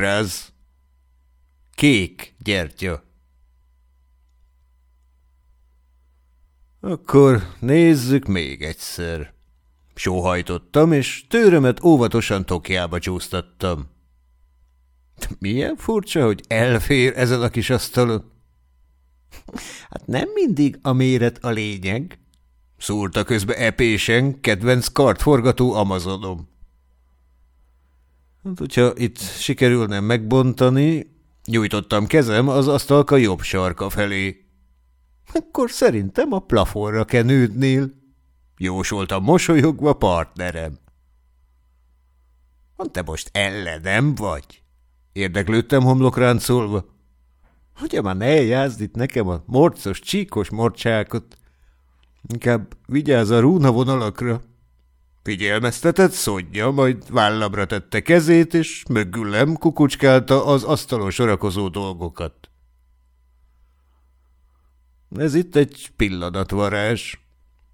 Homlokráz. Kék gyertya. Akkor nézzük még egyszer. Sóhajtottam, és tőrömet óvatosan tokjába csúsztattam. Milyen furcsa, hogy elfér ezen a kis asztalon. Hát nem mindig a méret a lényeg, szúrta közbe epésen kedvenc kartforgató Amazonom. Hát, hogyha itt sikerülne megbontani, nyújtottam kezem az asztalka jobb sarka felé. Akkor szerintem a plafonra kenődnél, jósoltam mosolyogva partnerem. Te most ellenem vagy? Érdeklődtem homlokráncolva. Hogy már ne jázd itt nekem a morcos, csíkos morcsákot. Inkább vigyázz a rúna vonalakra. Figyelmeztetett szodja, majd vállamra tette kezét, és mögülem kukucskálta az asztalon sorakozó dolgokat. Ez itt egy pillanatvarázs.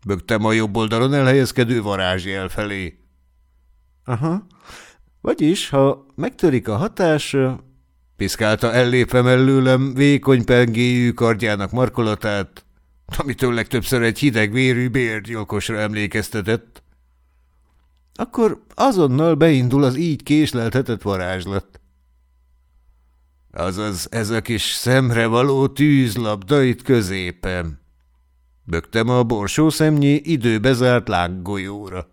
Bögtem a jobb oldalon elhelyezkedő varázsjel felé. Aha, vagyis, ha megtörik a hatás, piszkálta ellépve mellőlem vékony pengéjű kardjának markolatát, amitől legtöbbször egy hideg vérű bérgyilkosra emlékeztetett, akkor azonnal beindul az így késleltetett varázslat. Azaz ez a kis szemre való tűzlabda itt középen. Bögtem a borsó szemnyi időbezárt lánggolyóra.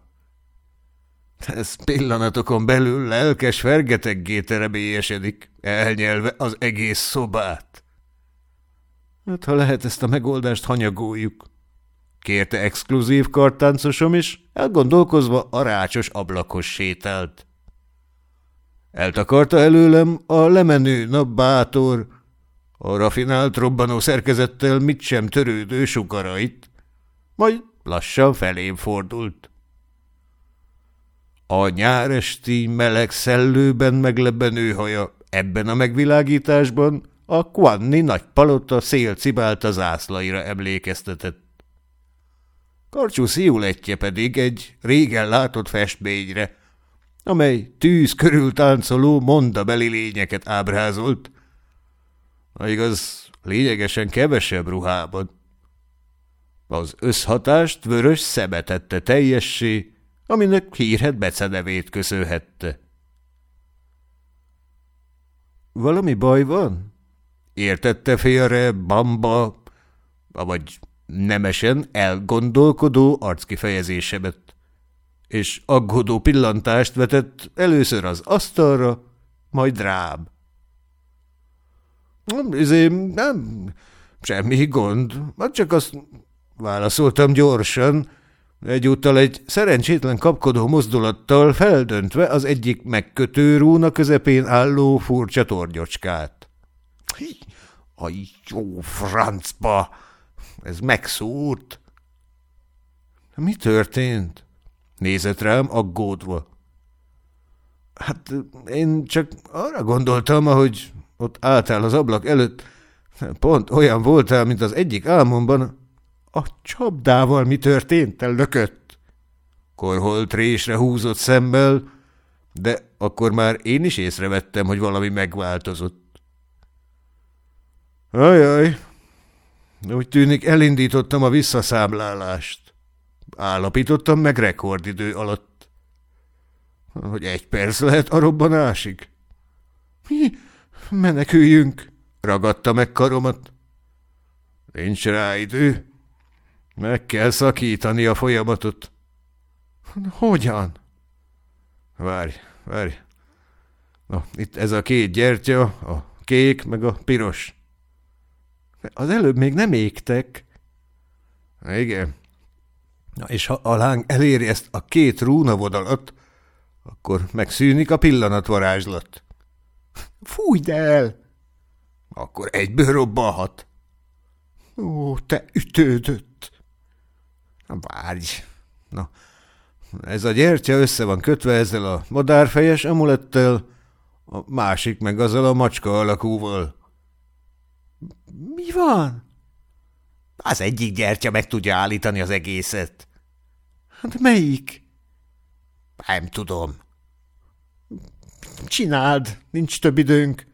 Ez pillanatokon belül lelkes fergeteggé terebélyesedik, elnyelve az egész szobát. Hát, ha lehet ezt a megoldást hanyagoljuk, kérte exkluzív kartáncosom, és elgondolkozva a rácsos ablakos sétált. Eltakarta előlem a lemenő nap bátor, a rafinált robbanó szerkezettel mit sem törődő sugarait, majd lassan felém fordult. A nyáresti meleg szellőben meglebenő haja ebben a megvilágításban a Quanni nagy palota szélcibálta zászlaira emlékeztetett. Karcsú szíuletje pedig egy régen látott festményre, amely tűz körül táncoló mondabeli lényeket ábrázolt. Na igaz, lényegesen kevesebb ruhában. Az összhatást vörös szeme tette teljessé, aminek hírhet becenevét köszönhette. Valami baj van? Értette félre Bamba, vagy nemesen elgondolkodó arckifejezésemet és aggódó pillantást vetett először az asztalra, majd rám. Izé, nem, semmi gond, csak azt válaszoltam gyorsan, egyúttal egy szerencsétlen kapkodó mozdulattal feldöntve az egyik megkötő rúna közepén álló furcsa tornyocskát. A jó francba! Ez megszúrt! Mi történt? Nézett rám aggódva. Hát én csak arra gondoltam, ahogy ott álltál az ablak előtt, pont olyan voltál, mint az egyik álmomban. A csapdával mi történt, te lökött? Korholt résre húzott szemmel, de akkor már én is észrevettem, hogy valami megváltozott. Ajaj, úgy tűnik elindítottam a visszaszámlálást. Állapítottam meg rekordidő alatt. Hogy egy perc lehet a robbanásig. Mi? Meneküljünk! Ragadta meg karomat. Nincs rá idő. Meg kell szakítani a folyamatot. Hogyan? Várj, várj. Na, itt ez a két gyertya, a kék meg a piros. Az előbb még nem égtek. Igen, Na és ha a láng eléri ezt a két rúnavonalat, akkor megszűnik a pillanatvarázslat. Fújd el! Akkor egyből robbalhat. Ó, te ütődött! Na, várj! Na, ez a gyertya össze van kötve ezzel a madárfejes amulettel, a másik meg azzal a macska alakúval. Mi van? Az egyik gyertya meg tudja állítani az egészet. Hát melyik? Nem tudom. Csináld, nincs több időnk.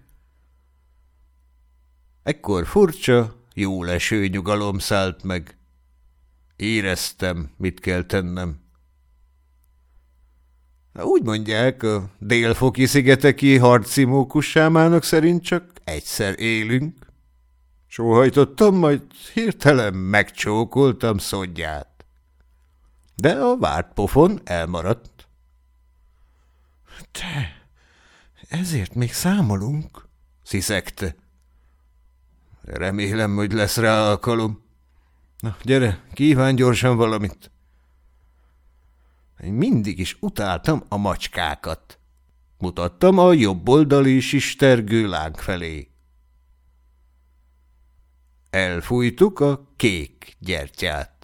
Ekkor furcsa, jó leső nyugalom szállt meg. Éreztem, mit kell tennem. Úgy mondják, a délfoki szigeteki harci mókussámának szerint csak egyszer élünk. Sóhajtottam, majd hirtelen megcsókoltam szodját. De a várt pofon elmaradt. Te, ezért még számolunk, sziszegte. Remélem, hogy lesz rá alkalom. Na, gyere, kíván gyorsan valamit. Mindig is utáltam a macskákat. Mutattam a jobb oldali sistergő láng felé. Elfújtuk a kék gyertyát.